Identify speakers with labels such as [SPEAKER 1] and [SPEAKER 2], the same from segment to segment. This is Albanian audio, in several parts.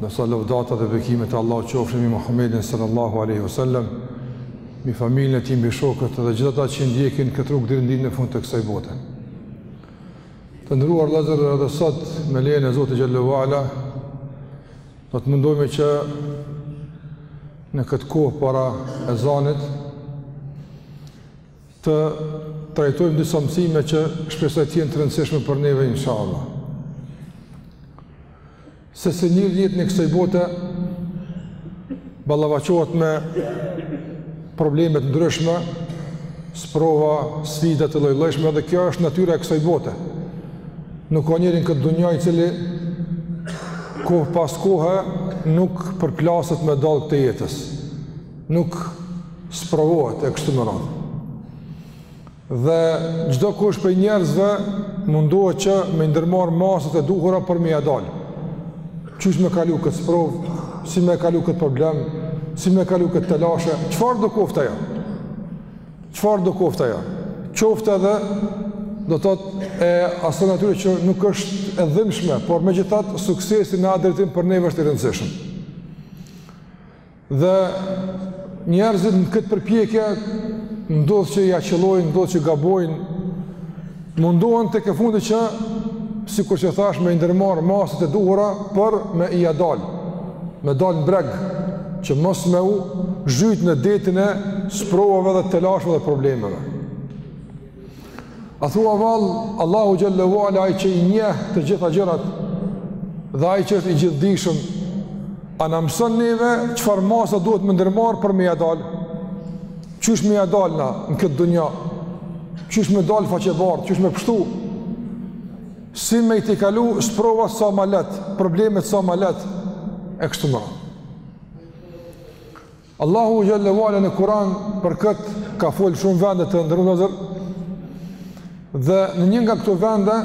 [SPEAKER 1] Ndërsa lavdata dhe
[SPEAKER 2] bekimet e Allahut qofshin mbi Muhammedin sallallahu alaihi wasallam, mbi familjen e tij, mbi shokët dhe gjithë ata që ndjekin këtë rrugë deri në ditën e fundit të kësaj bote. Të nderuar vëllezër, edhe sot me lejen e Zotit xhelle ue ala do të mundohemi që në këtë kohë para ezanit të trajtojmë disa mësime që shpresoj të jenë të rëndësishme për neve inshallah. Secili në jetën e kësaj bote ballafaqohet me probleme të ndryshme, sprova, sfida të lloj-llojshme dhe kjo është natyra e kësaj bote. Nuk ka njeri n'këtë dunja i cili kohë pas kohe nuk përplaset me dallgët e jetës, nuk sprovohet e kështu me radhë. Dhe çdokush prej njerëzve mundohet që me i ndërmarrë masat e duhura për me ia dalë. Qysh me kalu këtë sprovë, si me kalu këtë problem, si me kalu këtë telashe, çfarëdo qoftë ajo? Çfarëdo qoftë ajo? Qoftë edhe do të thotë e asaj natyre që nuk është e dhimbshme, por megjithatë suksesi në atë drejtim për neve është i rëndësishëm. Dhe njerëzit në këtë përpjekje, ndodh që ia qëllojnë, ndodh që gabojnë, mundohen tek e fundit që, sikur që thashë me i ndërmarrë masat e duhura, për me ia dalë, me dalë në breg, që mos me u zhyt në detin e sprovave dhe telasheve dhe problemeve. A thua vallë, Allahu xhelle ue ala, ai që i njeh të gjitha gjërat, dhe ai që është i gjithëdijshëm, a na mëson neve, çfarë masa duhet me ndërmarrë për me ia dalë? Qysh me ia dalë na në këtë dunja? Qysh me dalë faqebardhë? Qysh me pështu? Si me i tejkalu sprovat sa ma lehtë, problemet sa ma lehtë, e kështu me radhë. Allahu xhelle ue ala në Kur'an për këtë ka fol n'shumë vende, të nderuar vëllezër. Dhe në një nga këto vende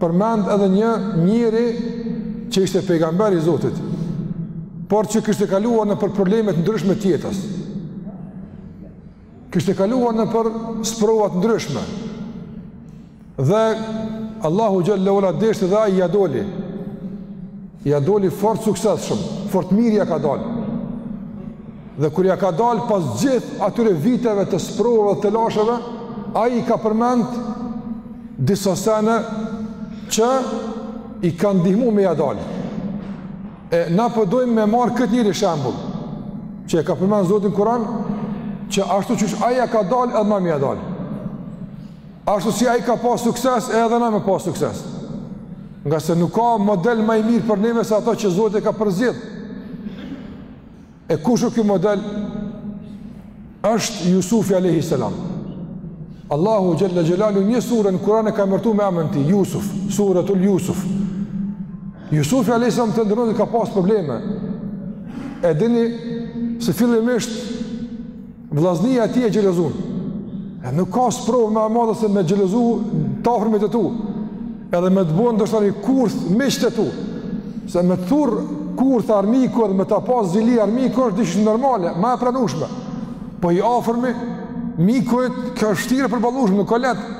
[SPEAKER 2] përmend edhe një njeri që ishte pejgamber i Zotit, por që kishte kaluar nëpër probleme të ndryshme të jetës. kishte kaluar nëpër sprova të ndryshme, dhe Allahu xhelle ue ala deshte dhe ai ia doli, ia doli fort suksesshëm, fort mirë ia ka dalë. Dhe kur ia ka dalë pas gjithë atyre viteve të sprovave e telasheve, ai i ka përmend disa sene që i kanë ndihmu me ia dalë. E na po dojmë me marr këtë njeri shembull që e ka përmend Zoti në Kur'an, që ashtu siç ai ia ka dalë edhe na me ia dalë. Ashtu si ai ka pas sukses, edhe na me pas sukses. Ngase nuk ka model ma i mirë për neve se ato që Zoti i ka përzgjedh. E kush është ky model? Është Jusufi alejhi selam. Allahu xhele xhelaluhu një sure në Kur'an e ka emërtu me emrin e tij, Jusuf, suretul Jusuf. Jusufi alejhi selam të nderuar ka pas probleme. E dini se fillimisht Vllaznia e tij e xhelozun. E nuk ka sprovë ma e madhe se me t'xhelozu të afërmit e tu. Edhe me të bënë ndoshta një kurth miqtë e tu. Se me thur kurth armiku edhe me ta pas zili armiku është diçka normale, ma e pranueshme. Po i afërmi miku yt kjo është vështirë e përballueshme, nuk o lehtë.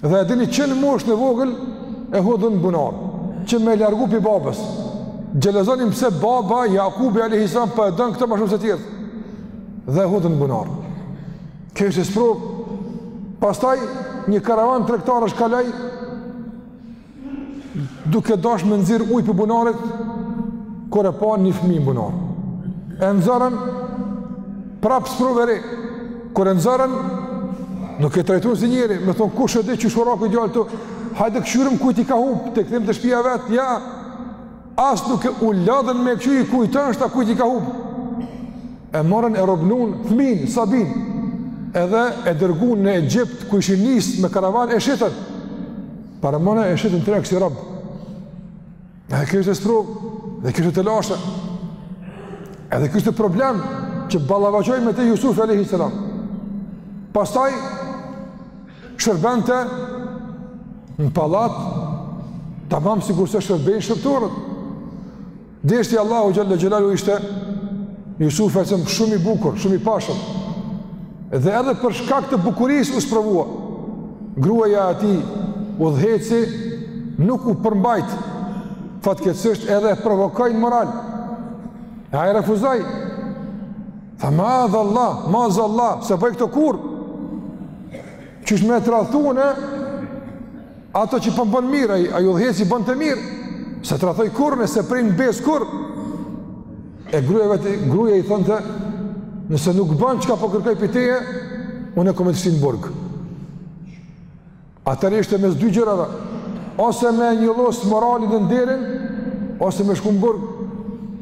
[SPEAKER 2] Dhe e dini që në moshë të vogël e hodhën n'bunar, që me largu prej babës. Xhelozonin pse baba Jakubi a.s. po e don këtë ma shumë se tjerët. Dhe e hodhën n'bunar. Kjo ishte sprovë. Pastaj një karavan tregtarësh kaloi, duke dash me nxirr ujë prej bunarit, kur e pa një fëmijë në bunar. E nxorën prap sprovë e re. Kur e nxorën nuk e trajtuan si njeri, me thanë kush e di qysh ka ra ky djalë këtu. Hajde kshyrim i kujt është kujt i ka humb, ta kthejmë te shtëpia vet, jo. As nuk u lodhën me kshyr i kujt është apo kujt i ka humb. E morën e rrobnun fëmin sabin. Edhe e dërguan në Egjipt ku ishin nis me karavan e shitën. Paramendo e shitën n'treg si rob. Edhe kjo ishte sprovë, dhe kjo ishte telashe. Edhe kjo ishte problem që u ballafaqoi me te Jusufi alejhi selam. Pastaj, shërbente në pallat, tamam sikurse shërbejnë shërbëtorët. Deshti Allahu xhele xhelaluhu ishte Jusufi a.s. shumë i bukur, shumë i pashëm. Dhe edhe për shkak të bukurisë u sprovua. Gruaja e atij udhëheqësi nuk u përmbajt, fatkeqësisht edhe e provokoi në moral. E ai refuzoi, tha meadhallah, meadhallah, s'e bëj këtë kurrë. Qysh me e tradhtu unë, Atë që po m'bën mirë ai, ai udhëheqësi i bënte mirë. S'e tradhtoj kurrë, s'e prej n'besë kurrë. E gruaja vetë, gruaja i thonte, nëse nuk bën çka po kërkoj prej teje, unë kam me të shti në burg. Atëherë ishte mes dy gjërave, ose me njollos moralin dhe nderin, ose me shku në burg.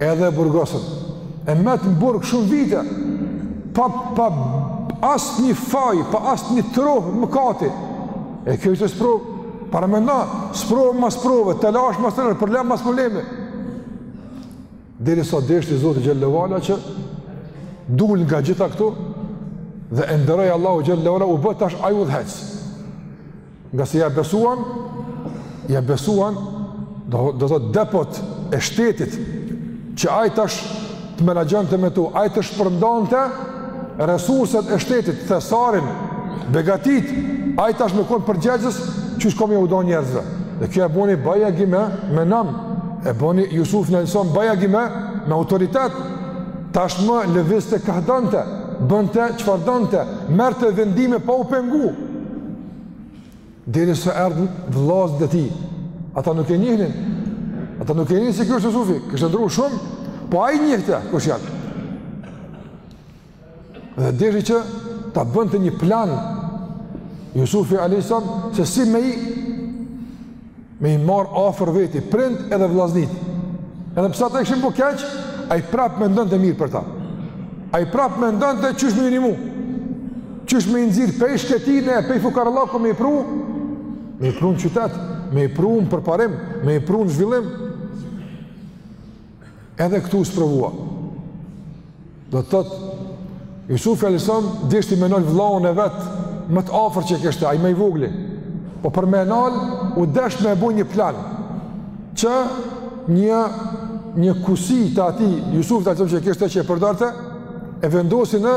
[SPEAKER 2] Edhe e burgosën. E met në burg shumë vite, pa, pa asnjë faj, pa asnjë trohë mëkati. E kjo ishte sprovë, paramendo, sprovë mas sprove, telashe mas telashe, problem mas problemi. Derisa deshti Zoti xhelle ve ala që dul nga gjitha këto dhe e nderoi Allahu xhelle ve ala u bë tash ai udhëheqës. Ngase ia besuan, ia besuan, do të thotë depot e shtetit, që ai tash të menaxhonte me to, ai të shpërndante resurset e shtetit, thesarin, begatitë, ai tash me konë përgjegjës, qysh ka me jau da njerëzve. Dhe kjo e boni bajagi me, me nam, e boni Jusufin alejhi selam bajagi me, me autoritet, tashmë lëvizte kah donte, bënte çfarë donte, merte vendime pa u pengu, Derisa erdhën vllaznit e tij, ata nuk e njihnin, ata nuk e njihnin se ky është Jusufi, kishte ndrru shumë, po ai i njihte, kush janë. Dhe deshi që ta bënte një plan, Jusufi alejhi selam, se si me i me i marrë afër veti, prindët edhe vllaznit, edhe pse ata i kishin bo keq, ai prap mendonte mirë për ta, ai prap mendonte qysh me i nimu, qysh me i nxirr pej shkretine, pej fukarallaku me i pru, me i pru në qytet, me i pru në përparim, me i pru në zhvillim, Edhe këtu u sprovua. Do të thotë Jusufi alejhi selam deshti me e nal vëllaun e vet më të afërt që e kishte ai më i vogli. Po për me e nal u desh me bo një plan që një një kusi të atij Jusufi alejhi selam që e kishte që e përdorte e vendosi në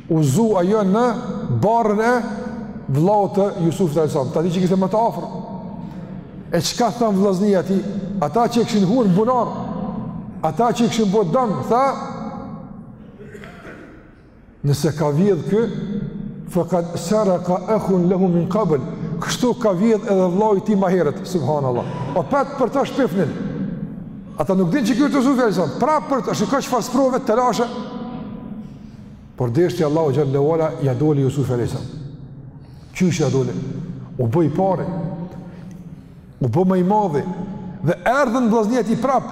[SPEAKER 2] U zu ajo në barrën e vëllaut të Jusufit alejhi selam, të atij që e kishte më të afër. E çka thanë vllaznia e tij? Ata që e kishin hudh n'bunar, ata që i kishin bërë dëm, tha Nëse ka vjedh ky, fakad saraka ehun lehu min kabl, kështu ka vjedh edhe vllau i tij ma heret, subhanallah. Opet për të shpifnin, ata nuk dinë që ky është Jusufi alejhi selam, pra për të, shiko çfarë sprove, telashe, Por deshti Allahu xhelle ve ala ia doli Jusufi alejhi selam. Qysh ia doli? U bë i parë. U bë më i madhi dhe erdhën vllaznit e tij prap.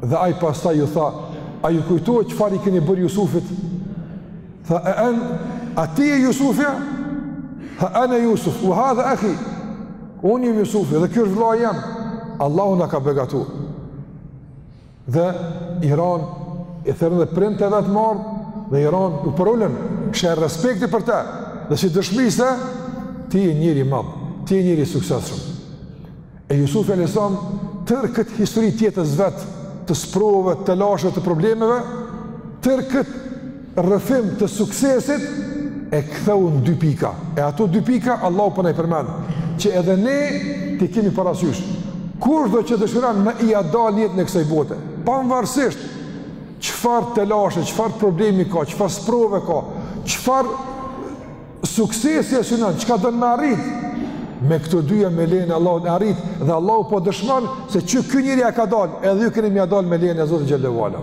[SPEAKER 2] Dhe ai pastaj ju tha, a ju kujtohet çfarë i keni bërë Jusufit? Thanë, a ti je Jusufi a? Tha, ene Jusuf, ue hadha ehi, unë jam Jusufi dhe ky është vllau jem, Allahu na ka begatu. Dhe i ranë, i thirrën edhe prindët e vet mbarë, dhe i ranë, u përulën, në shenjë respekti për te, dhe si dëshmi se ti je njeri i madh, ti je njeri i suksesshëm. E Jusufi alejhi selam, tërë këtë histori të jetës vet, të sprovave, telasheve, të problemeve, tërë këtë rrëfim të suksesit e ktheu në dy pika. E ato dy pika Allahu po na i përmend, që edhe ne t'i kemi parasysh. Kushdo që dëshiron me ia dal në jetën e kësaj bote, pavarësisht çfarë telashe, çfarë problemi ka, çfarë sprove ka, çfarë suksesi e synon, çka don me arrit, me këto dyja me lejen e Allahut e arrit dhe Allahu po dëshmon se qysh ky njeri ia ka dal, edhe ju keni me ia dal me lejen e Zotit xhelle ve ala.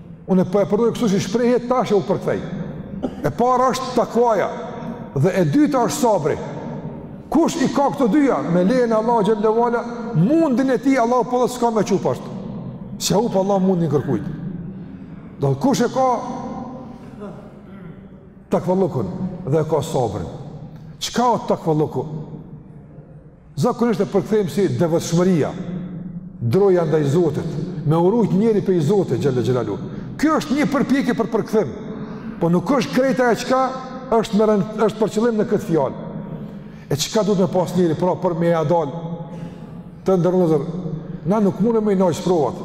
[SPEAKER 2] Unë po e përdor kështu si shprehje tash jau përkthej. E para është takvaja dhe e dyta është sabri. Kush i ka këto dyja me lejen e Allahut xhelle ve ala mundin e tij Allahu po thotë s'ka me çu poshtë. S'e hup Allahu mundin e kërkujt. Do kush e ka takvallukun dhe e ka sabrin. Çka o takvalluku? Zakonisht e përkthejmë si devotshmëria, droja ndaj Zotit, me u rujt njeri prej Zotit xhelle xhelaluhu. Kjo është një përpjekje për përkthim, po nuk është krejt ajo çka është me thënë, është për qëllim në këtë fjalë. E çka duhet me pas njeri pra për me ia dal, të nderuar vëllezër? Na nuk mundem me i nal sprovat.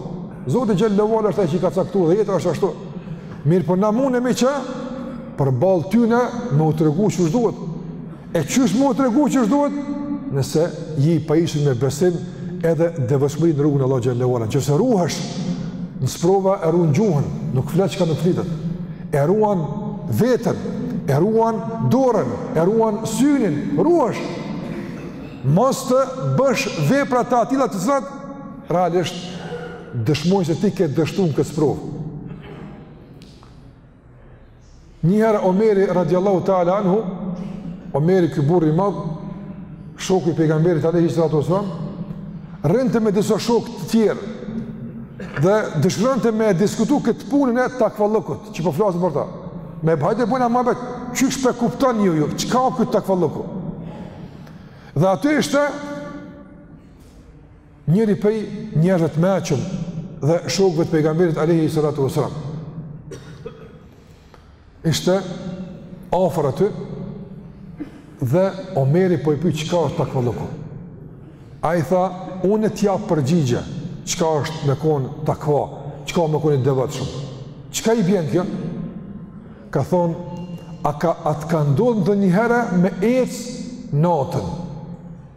[SPEAKER 2] Zoti xhelle xhelaluhu është ai që i ka caktu dhe jeta është ashtu. Mirëpo na mundemi që përballë tyne me u tregu qysh duhet. E qysh me u tregu qysh duhet? Nëse je i pajisun me besim edhe devotshmëri në rrugën e Allahut xhelle ve ala. Qoftë se ruhesh në sprova e ruan gjuhën, nuk flet çka nuk flitet. E ruan veten, e ruan dorën, e ruan syrin, ruhesh. Mos të bësh vepra të atilla të cilat realisht dëshmojnë se ti ke dështu në këtë sprovë. Njëherë Omeri radiallahu ta'ala anhu, Omeri ky burrë i madh, shoku i pejgamberit alejhi salatu ve selam, rrinte me disa shokë të tjerë, dhe dëshironte me e diskutu këtë punën e takvallukut, që po flasim për ta. Me ba, hajde bojna muhabet, qysh po e kuptoni ju, çka o ky takvalluku? Dhe aty ishte, Njëri prej njerëzve të mençëm dhe shokëve të pejgamberit alejhi salatu ve selam. Ishte afër aty dhe Omeri po i pyet çka është takvalluku. Ai tha, unë të jap përgjigje çka është me kon takva, çka me kon i devotshëm. Çka i bjen kjo? Ka thon, a ka, a të ka ndodh ndonjëherë me ec natën?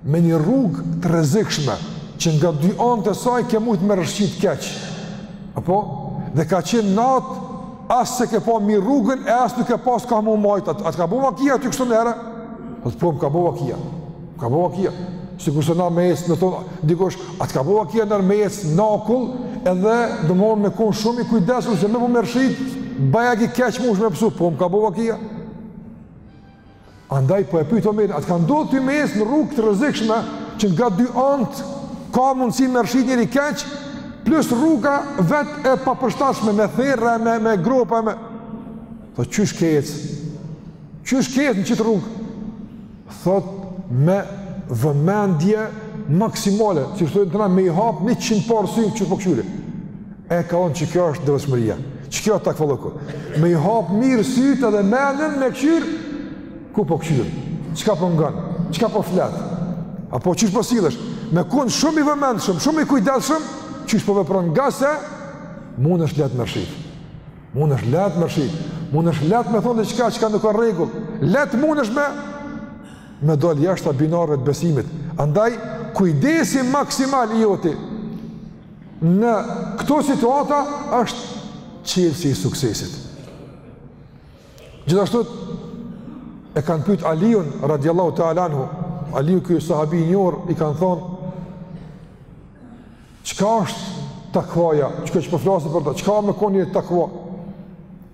[SPEAKER 2] Me një rrugë të rrezikshme që nga dy anët e saj ke mujt me rrshqit keq. Apo dhe ka qenë natë as s'e ke pa mirë rrugën e as nuk ke pas ka me u majt. A të ka bo vakia ty kështu najherë? Po thotë, po më ka bo vakia. Ka bo vakia. Sikurse na me ecë të thotë dikush, a të ka bo vakia ndër me ecë në akull edhe domethënë me kon shumë i kujdesur se me bo me rrshit, bajagi keq munsh me pësu, po më ka bo vakia. Andaj po e pyet Omerin, a të ka ndodhur ty me ecë në rrugë të rrezikshme që nga dy anët ka mundësi me rshit njeri keq, plus rruga vet e papërshtatshme me therra me me gropa me Po qysh ke ec? Qysh ke ec në qit rrugë? Thotë me vëmendje maksimale, si thojnë te na me i hap 100 palë sy qysh po këqyri. E ka thonë që kjo është devotshmëria, që kjo është takvallëku. Me i hapë mirë sytë edhe menën me e këqyrë, ku po këqyr, çka po ngon, çka po flet, apo qysh po sillesh, me konë shumë i vëmendshëm, shumë i kujdesshëm, qysh po vepron ngase mundesh lehtë me rrshit, mundesh lehtë me rrshit, mundesh lehtë me thonë diçka, çka nuk është në rregull, lehtë mundesh me, me dalë jashta binarëve të besimit, andaj, kujdesi maksimal i joti, Në këto situata është çelësi i suksesit. Gjithashtu e kanë pyet Aliun radiallahu ta'ala anhu, Aliu ky sahabi i njohur i kanë thonë çka është takvaja, kjo që po flasim për to, çka me kon njeri takva?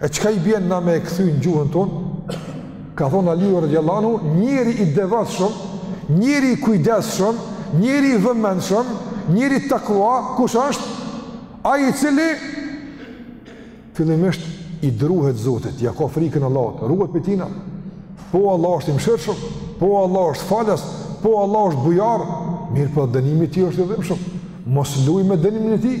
[SPEAKER 2] E çka i bjen na me e kthy në gjuhën tonë? Ka thonë Aliu radiallahu anhu, njeri i devotshëm, njeri i kujdesshëm, njeri i vëmendshëm, njeri takva, kush është? Ai i cili fillimisht i druhet Zotit, ja ka frikën Allahut, ruhet prej tina. Po Allah është i mëshirshëm, po Allah është falës, po Allah është bujar, mirëpo dënimi i tij është i dhimbshëm. Mos luaj me dënimin e tij.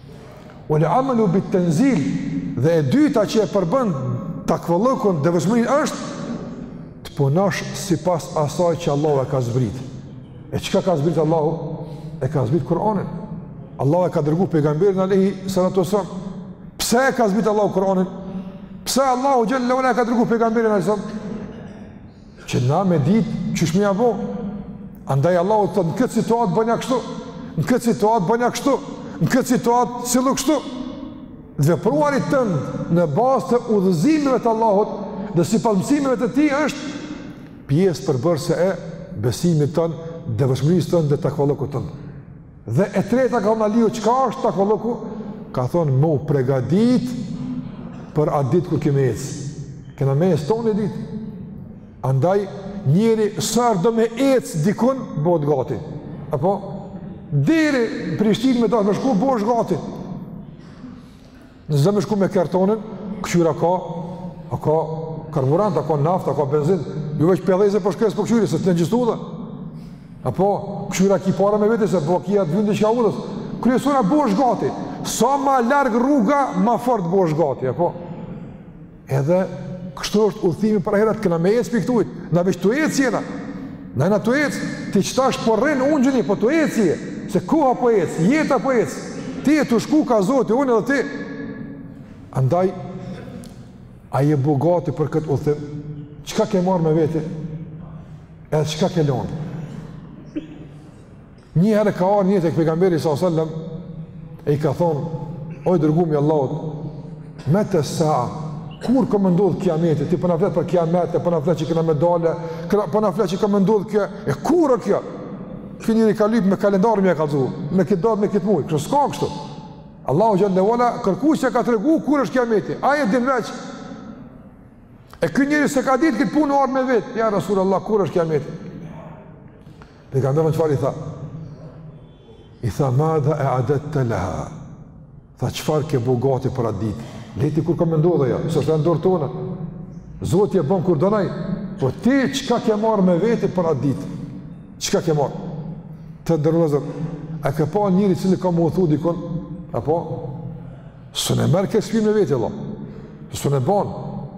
[SPEAKER 2] Wal amalu bit tanzil dhe e dyta që e përbën takvallëkun devotshmërinë është të punosh sipas asaj që Allahu e ka zbrit. E çka ka zbrit Allahu? E ka zbrit Kur'anin. Allahu e ka dërgu pejgamberin alayhi salatu wasallam. Pse e ka zbrit Allahu Kur'anin? Pse Allahu xhelle ue ala e ka dërgu pejgamberin alayhi salatu Që na me ditë, qysh me ja bo? Andaj Allahu të thotë në këtë situatë bënja kështu, në këtë situatë bënja kështu, në këtë situatë sillu kështu. Dhe të vepruarit tënd në bazë të udhëzimeve të Allahut dhe sipas mësimeve të tij është pjesë përbërëse e besimit tënd, devotshmërisë tënde dhe takvallëkut tënd. Dhe e treta ka thonë Aliu, çka është takvallëku? Ka thonë me u pregadit për atë ditë kur kemi ecë. Kena me ecë tonë një ditë. Andaj njeri sa herë do me ecë dikun bohet gati. Apo deri në Prishtinë me dashtë me shku bohesh gati. Nëse do me shku me kerr tonin, këqyr a ka, a ka karburant, a ka naftë, a ka benzin, jo veç po e dhez e po shkon, s'po e këqyr, se të len n'gjysë udhe. Apo, këqyr a ki para me vete, se bon vaki e të vyn diçka udhës. Kryesorja bohesh gati, sa ma larg rruga, ma fort bohesh gati, apo. Edhe kështu është udhëtimi për ahiret, kena me ecë prej këtuhit, na veç tu ecë jena, na jena tu ecë, ti qitash po rrin ungjun, po tu ecë je, se koha po ecë, jeta po ecë, ti je tu shku ka Zoti, unë edhe ti, andaj, a je bo gati për këtë udhëtim, çka ke marrë me veti, edhe çka ke lonë, Një herë ka ardhur një tek pejgamberi sallallahu alajhi wasallam e i ka thonë: "O i dërgumi i Allahut, mete sa'a, kur ka me ndodhë kiameti, ti po na flet për kiamet, po na flet që kena me dalë, po na flet që ka me ndodhë kjo, e kur o kjo. Ky njeri ka lyp me kalendar me ia kallzu, me këtë datë, me këtë muaj, kjo s'ka kështu. Allahu xhelle ve ala kërkujt s'ia ka tregu kur është kiameti. Ai e din veç. E ky njeri s'e ka ditë këtë punë ardh me vet. Ja Rasulullah, kur është kiameti? Pejgamberi çfarë i tha? I tha madha eadette leha. Tha çfarë ke bo gati për atë ditë? Le ti kur ka me ndodhë ajo, s'është n'dorë tonë. Zoti e bon kur don ai, por ti çka ke marrë me veti për atë ditë? Çka ke marrë? Të nderum vëllezër, a ke pa njeri i cili ka me udhtu dikun? Apo? Sun e merr krejt shpinë me veti, vallah. Sun e ban.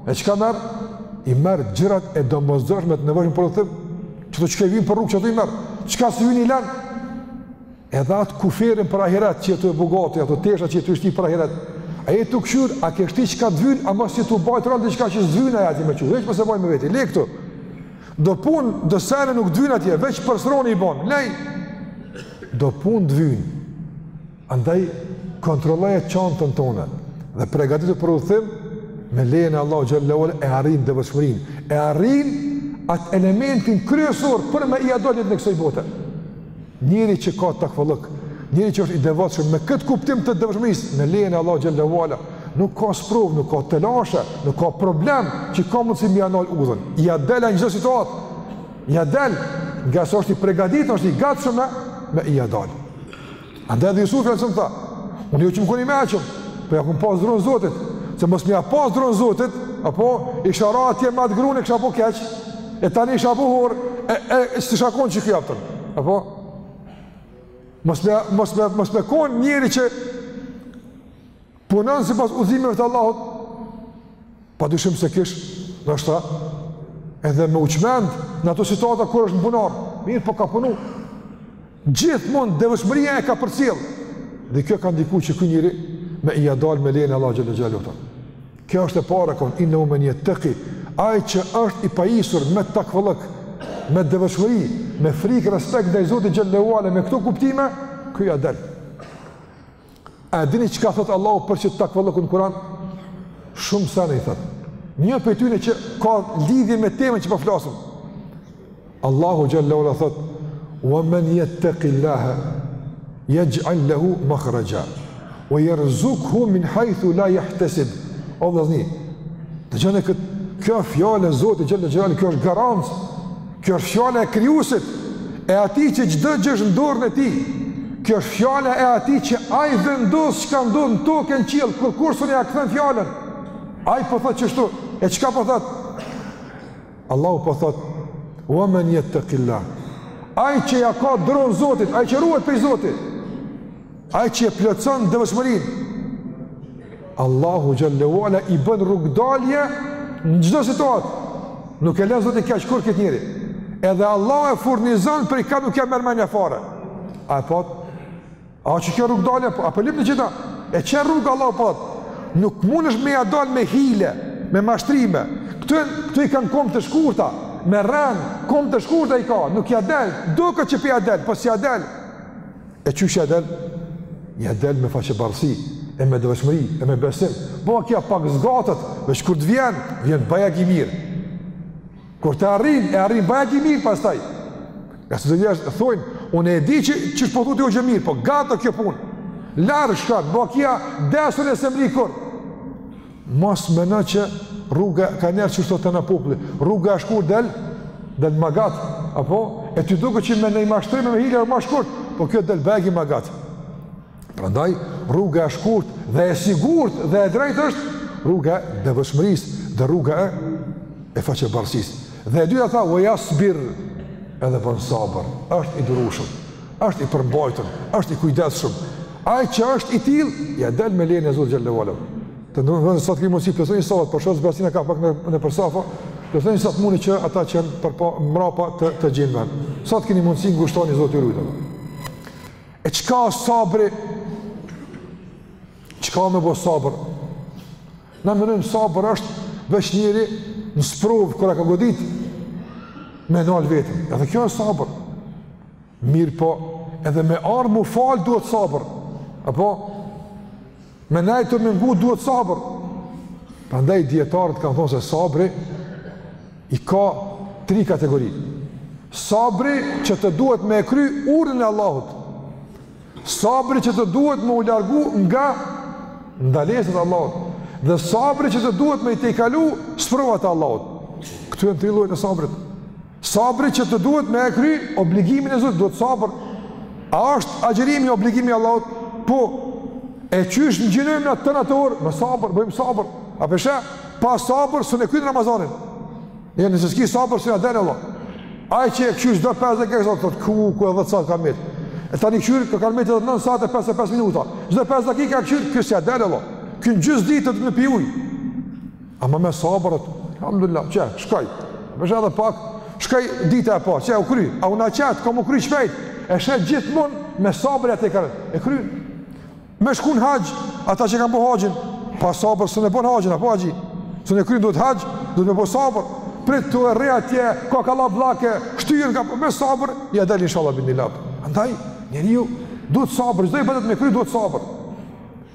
[SPEAKER 2] E çka merr? I merr gjërat e domosdoshme, të nevojshme për udhëtim. Qato çka i vyn për rrugë qato i merr. Çka s'i vyn i len. Edhe atë kuferin për ahiret që je tu e bo gati, ato tesha që je tu i shti për ahiret. A je tu këqyrë, a ke shti çka të vyn, a mos je tu bajtë rëndë diçka që s'të vyn atje, veç përse bajtë me veti, le këtu. Do punë, do sene nuk të vynë atje, veç për së rondi i ban, leji. Do punë të vynë, Andaj kontrolloje çantën tonë dhe përgatitu për udhëtim me lejen e Allahut xhelle ve ala e arrin devotshmërinë, e arrin atë elementin kryesor për me ia dalë në jetën e kësaj bote. Njeri që ka takvallëk, njeri që është i devotshëm me këtë kuptim të devotshmërisë, me lejen e Allahut xhelle ve ala, nuk ka sprovë, nuk ka telashe, nuk ka problem që ka mundësi me ia nal udhën. Ia del në çdo situatë. Ia del, ngase është i përgatitur, është i gatshëm me ia dalë. Andaj dhe Jusufi alejhi selam tha, unë ju që m'koni në atë çast, për po ja këmë pas dronë zotit, se mos më ja pas dronë zotit, apo, i shara atje me atë grunë e kësha po keq, e tani isha po hor, e, e, e që të shakon që kjo apëtër, apo, mos me, mos me, mos me konë njëri që Punon sipas udhëzimeve të Allahut, pa dyshim se kish, ndoshta edhe me u çmend në ato situata kur është në bunar, mirëpo ka punu, gjithmonë devotshmëria e ka përcjell, dhe kjo ka ndiku që ky njeri me ia dal me lejen e Allahut xhele xhelaluhu. Kjo është e para, kon, innehu men jetteki, ai që është i pajisur me takvallëk, me devotshmëri, me frikë, respekt ndaj Zotit xhele ue ala, me këto kuptime, ky ja del. A e dini çka thotë Allahu për qit takvallëkun n'Kuran? Shumë sene i thotë. Një prej tyne që ka lidhje me temën që po flasëm. Allahu xhele ue ala thotë, wa men jettekil-laha, jexh'al lehu mahrexha, wa jerzukhu min hajthu la jahtesib. O vëllazni, dëgjone këtë, kjo fjalë e Zotit xhele xhelaluhu, kjo është garancë, Kjo është fjala e krijuesit, e atij që çdo gjë është në dorën e tij. Kjo është fjala e atij që ai vendos çka ndodh në tokë e n'qiell, kurkush s'un ja kthen fjalën. Ai po thotë qështu, e çka po thotë? Allahu po thotë: "Wa man yattaqillah" Ai që ja ka dron Zotit, ai që ruhet prej Zotit. Ai që e plotëson devshmërinë, Allahu xhele ue ala i bën rrugdalje në çdo situatë. Nuk e len Zoti keq kurrë këtë njeri. Edhe Allahu e furnizon prej ka nuk ja merr mendja fare. Ai e po thot. A që kjo rrugëdalje, apo lypim të gjitha? E qe rruga Allahu po thot. Nuk mundesh me ja dalë me hile, me mashtrime. Këtu, këtu i kanë komt të shkurta, me rrenë, komt të shkurta i ka, nuk ja del, duket që po ja del, po s'ja del. E qysh ja del? Ja del me faqebardhësi, e me devotshmëri, e me besim. Bën vaki pak zgatet, veç kur të vjen, vjen bajagi mirë. Kur të arrin, e arrin bajagi mirë pastaj. Nga se të vjesh, thujnë, unë e di që që çka po thu ti hoxhë mirë, po gat kjo punë. Larg shkon, bën vaki desën e s'e mrrin kurrë. Mos mendo që rruga ka njerë qysh thotë te na populli, rruga e shkurt del, del ma gat, apo, e ty duket që me naj mashtrime me hile ma shkurt, po kjo del bajagi ma gat. Prandaj, rruga e shkurt dhe e sigurt dhe e drejt është rruga e devotshmërisë dhe rruga e, e faqebardhësisë. Dhe e dyta tha, ue jasbir, edhe bën sabër, është i durushëm. Është i përmbajtur, është i kujdesshëm. Ai që është i tillë, ia del me lejen e Zotit xhele ue ala. Të ndonjë vend sa t'keni mundësi plotësoni safat, po shoh zbrazina ka pak nëpër safa. Plotësoni sa t'muni që ata që janë përmbrapa të gjejnë vend. Sa t'keni mundësi ngushtoni Zoti ju rujtë juve. E çka është sabri? Çka me bo sabër? Na menojmë sabër është veç njeri në sprovë kur ka godit me e nal veten. Edhe kjo është sabër. Mirëpo, edhe me ardhë mu falë duhet sabër. Apo, me nejtë me m'ngu duhet sabër. Prandaj dijetarët kanë thonë se sabri i ka tri kategori. Sabri që të duhet me e kry urdhnin e Allahut. Sabri që të duhet me u largu nga ndalesat e Allahut. Dhe sabri që të duhet me i tejkalu sprovat e Allahut. Këto janë tri llojet e sabrit. Sabri që të duhet me e kry obligimin e Zotit, duhet sabër. A është agjerimi obligim i Allahut? Po, e qysh ngjinojmë na tanë ato orë? Me sabër, bëjmë sabër. A po sheh, pa sabër s'un e kryn Ramazanin. E nëse s'ki sabër s'ia del vallah. Ai që e kqyr çdo 5 dakika, kuku edhe sa kanë mitë. E tani kqyr, kanë mitë edhe 9 sahat e 55 minuta. Çdo 5 dakika e kqyr, ky s'ia del vallah. Ky n'gjysë ditës pin ujë. Ama me sabër, elhamdulilah, qe, shkoi. Bësh edhe pak, shkoi dita e parë, qe u kry. A unë çat, ka m'u kry shpejt. E sheh gjithmonë me sabër atë e kryn. Me shku n'haxh, ata që e kanë bo haxhin, pa sabër s'un e bon haxhin apo haxhi. S'un e kryn, duhet haxh, duhet me bo sabër. Prit tu e rri atje, ka kallabllak e shtyhen, me sabër, ia del inshallah biidhnilah. Andaj, njeriu duhet sabër, çdo ibadet me kry duhet sabër.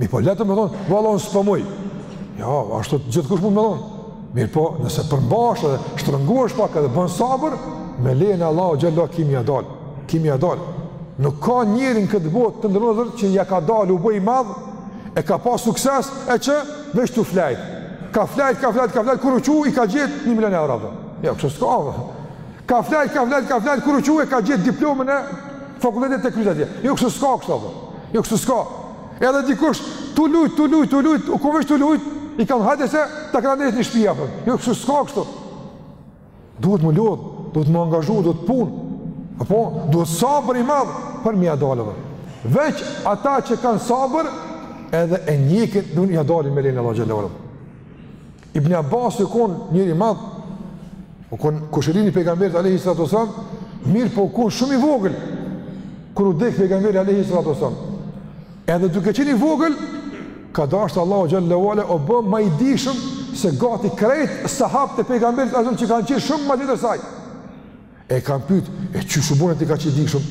[SPEAKER 2] Mirëpo lehtë me thonë, valla unë s'po muj. Jo, ashtu gjithkush mundet me thonë. Mirëpo, nëse përmbahesh edhe shtrëngohesh pak edhe bën sabër, me lejen e Allahut xhele ue ala, ki me ia dalë, ki me ia dalë. Nuk ka njeri në këtë botë të nderum vllazër që ia ka dalë u bë i madh, e ka pas sukses, e që veç tuj flejtë. Ka flejtë, ka flejtë, ka flejtë, kur u çu i ka gjetë një milion evra atje. Jo, kështu s'ka, Ka flejt, ka flejt, ka flejt, kur u çu e ka gjetë diplomën e fakultetit te kryet atje. Jo kështu s'ka kështu apo. Jo kështu s'ka. Edhe dikush tu lujt, tu lujt, tu lujt, u kon veç tu lujt, i kanë hajde se ta kanë drejt në shtëpi apo. Jo kështu s'ka kështu. Duhet mu lodh, duhet mu angazhu, duhet punë. Apo duhet sabër i madh për me ia dalë. Veç ata që kanë sabër edhe e njekin ia dalin me lejen e Allahut xhele ue ala. Ibn Abbas u kon njeri i madh, u kon kushërini i pejgamberit alayhi salatu wasallam, mirë po u kon shumë i vogël. Kur u dek pejgamberi alayhi salatu wasallam, edhe duke qenë i vogël, ka dasht Allahu xhalla ua ala o bë ma i dijshëm se gati krejt sahabët e pejgamberit alayhi salatu që kanë qenë shumë ma t'vjetër se ai. E kanë pyet, e qysh u bone ti kaq i dijshëm?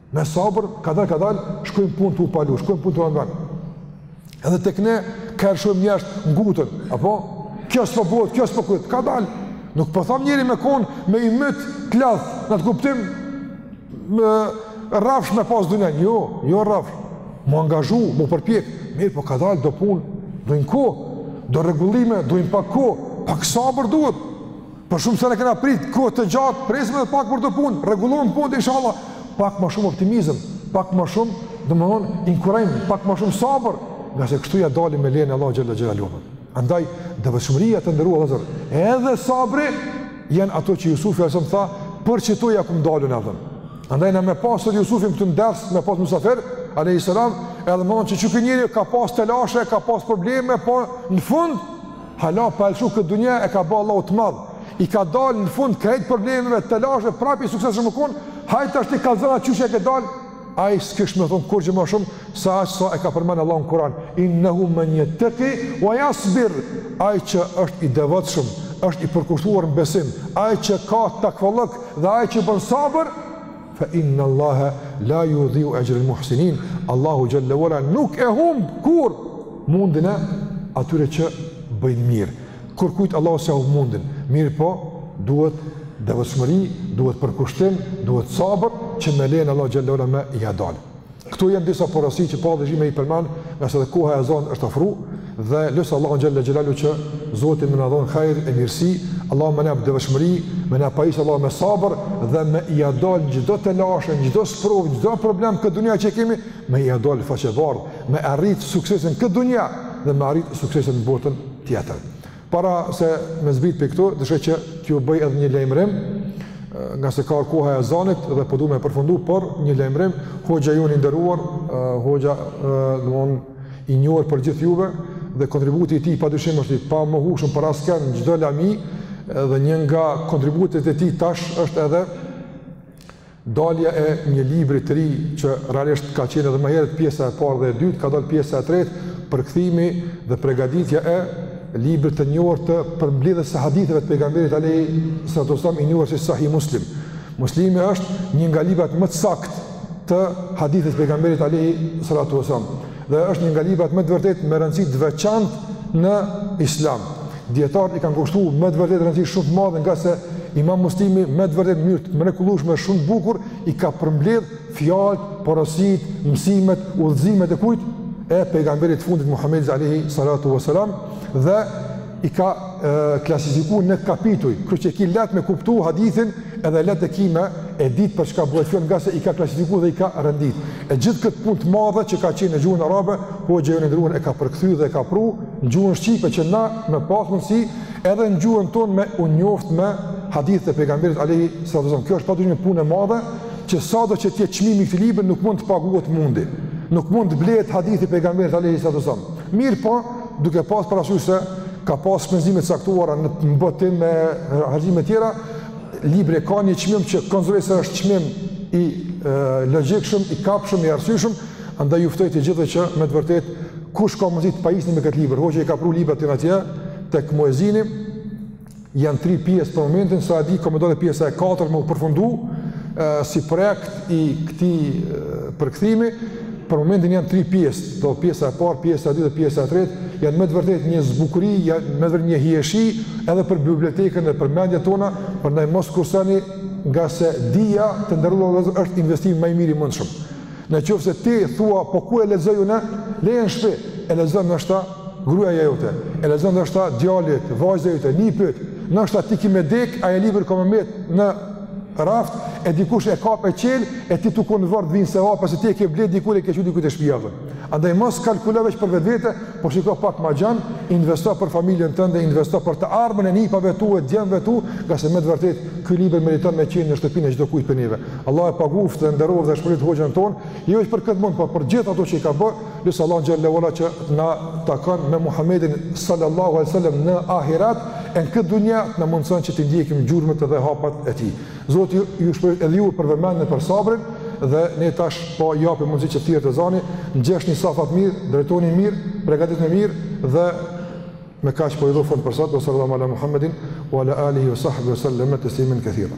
[SPEAKER 2] Me sabër, kadal, kadal, shkojnë punët tu u palu, shkojnë punët rangan. Edhe tek ne, ka shumë njerëz nguten, apo? Kjo s'po bohet, kjo s'po kryhet, kadal. Nuk po tham njeri me konë, me i mytë, të lathë, në atë kuptim, rrafsh me pasë dynjen. Jo, jo rrafsh. M'u angazhu, m'u përpjek, mirëpo kadal, do punë, dojnë kohë, do rregullime dojnë pak kohë, pak sabër duhet. Për shumë se ne kena prit kohë të gjatë, presim edhe pak për këto punë, rregullohen punët inshallah, pak më shumë optimizëm, pak më shumë, domthonë, inkurajim, pak më shumë sabër, nga se kështu ja dalim me lejen e Allahut xhalla xhelalu. Andaj devotshmëria, të nderuar vëllezër, edhe sabri janë ato që Jusufi asum tha, për qito ja kom dal unë. Andaj na me pas Jusufin këtu në ders, me pas musafir, alayhi salam, edhe me thonë që ky njeri ka pas telashe, ka pas probleme, po në fund Hala pa e lëshu këtë dunja e ka ba Allahu të madh. I ka dalë në fund krejt problemeve telasheve, prapë i suksesshëm u kon. Hajt tash ti kallzona qysh ia ke dalë. Ai s'kish me thon kurgjo ma shumë se aq sa e ka përmend Allahu në Kur'an. Innahu man yattaqi wa yasbir. Ai që është i devotshëm, është i përkushtuar në besim, ai që ka takvallëk dhe ai që bën sabër, Fe inna Allahe la judiu exhrel muhsinin, Allahu xhelle ua ala nuk e humb kurrë mundin e atyre që bëjnë mirë. Kurkujt Allahu s'e humb mundin, mirëpo duhet devotshmëri, duhet përkushtim, duhet sabër që me lejen e Allahut xhelle ua ala me ia dalë. Këtu janë disa porosi që pata dëshirë me i përmend, ngase dhe koha e ezanit është afru, dhe lus Allahun Xhelle Xhelaluhu që Zoti me na dhonë hajr e mirësi, Allahu me na jep devotshmëri, me na pajisë Allahu me sabër dhe me ia dal në çdo telashe, në çdo sprovë, në çdo problem këtë dunja që kemi, me ia dal faqebardhë, me arritë suksesin këtë dunja dhe me arritë suksesin në botën tjetër. Para se me zbrit prej këtu, desha që t'ju bëj edhe një lajmërim, ngase ka ardh koha e ezanit dhe po du me përfundu, por një lajmërim, hoxha jonë i nderuar, hoxha domethonë i njohur për gjithë juve, dhe kontributi i tij pa dyshim është i pamohueshëm për askënd, çdo lami, dhe një nga kontributet e tij tash është edhe Dalja e një libri të ri që realisht ka qenë edhe më herët pjesa e parë dhe e dytë, ka dalë pjesa e tretë, përkthimi dhe përgatitja e librit të njohur të përmbledhjes së haditheve të pejgamberit alej salatu sallam i njohur si Sahih Muslim. Muslimi është një nga librat më të saktë të hadithit të pejgamberit alej salatu sallam. Dhe është një nga librat me të vërtetë me rëndësi të veçantë në Islam. Dijetarët i kanë kushtu me të vërtetë rëndësi shumë të madhe ngase Imam Muslimi me të vërtetë në mënyrë të mrekullueshme shumë të bukur i ka përmbledh fjalët, porositë, mësimet, udhëzimet e kujt e pejgamberit të fundit Muhamedit alayhi salatu wasalam dhe i ka klasifikuar në kapituj, kështu që e ki lehtë me kuptu hadithin edhe lehtë e ki me e ditë për çka bëhet fjalë, nga se i ka klasifikuar dhe i ka rendit. E gjithë këtë punë të madhe që ka qenë në gjuhën arabe, hoxhë i ndruan e ka përkthy dhe e ka pru në gjuhën shqipe që na me pas mundësi edhe në gjuhën tonë me u njoft me hadithe e pejgamberit alayhi sallallahu alaihi Kjo është padyshim një punë e madhe që sado që të jetë çmimi i këtij libri nuk mund të paguhet mundi. Nuk mund të blehet hadithi pejgamberit alayhi sallallahu alaihi Mirë po, duke pas parasysh se ka pas shpenzime të caktuara në botim e harxhime të tjera, libri e ka një çmim që konsideroj se është çmim i logjikshëm, i kapshëm, i arsyeshëm, andaj ju ftoj të gjithëve që me të vërtetë kush ka mundësi të pajiset me këtë libër, hoxha i ka pru librat janë atje tek muezini, Janë tri pjesë për momentin, sa e di ka me dalë pjesa e katërt me u përfundu e, si projekt i këtij përkthimi, për momentin janë tri pjesë, do pjesa e parë, pjesa e dytë dhe pjesa e tretë, janë me të vërtetë një bukuri, janë me të vërtetë një hijeshi edhe për bibliotekën dhe për mendjet tona, prandaj mos kurseni ngase dija, të nderuar, është investimi ma i mirë i mundshëm. Në qoftë se ti thua po ku e lexoj unë, leje në shtëpi, e lexon ndoshta gruaja jote, e lexon ndoshta djali yt, vajza jote, nipi yt, ndoshta ti ke me dek, ai libër ka me mbet në raft, e dikush e kap e çel, e ti tu kon n'vorr të vijnë sevapa, se ti e ke ble dikur e ke çu dikujt te shpia, dhe. Andaj mos kalkulo veç për vetvete, po shiko pak ma gjan, investo për familjen tënde, investo për të ardhmen e nipave tu e djemve tu, ngase me të vërtetë, ky libër meriton me qenë në shtëpinë e çdokujt prej neve. Allahu e paguft dhe nderoft dhe shpërbleft hoxhën tonë, jo veç për këtë mund, po për gjithë ato që i ka bë, lusim Allahun xhele ue ala që të na takon me Muhammedin sallallahu alai sallam në ahirat, e në këtë dunja të na mundëson që t'i ndjekim gjurmet dhe hapat e tij. Zoti ju ju shpërbleftë edhe juve për vëmendjen për sabrin dhe ne tash po japim mundësi që të thirret ezani, ngjeshni safat mirë, drejtoni mirë, përgatituni mirë dhe me kaq po i japim fund për sot, sallallahu ala Muhammedin wa ala alihi wa sahbihi wa sallam taslimen katira.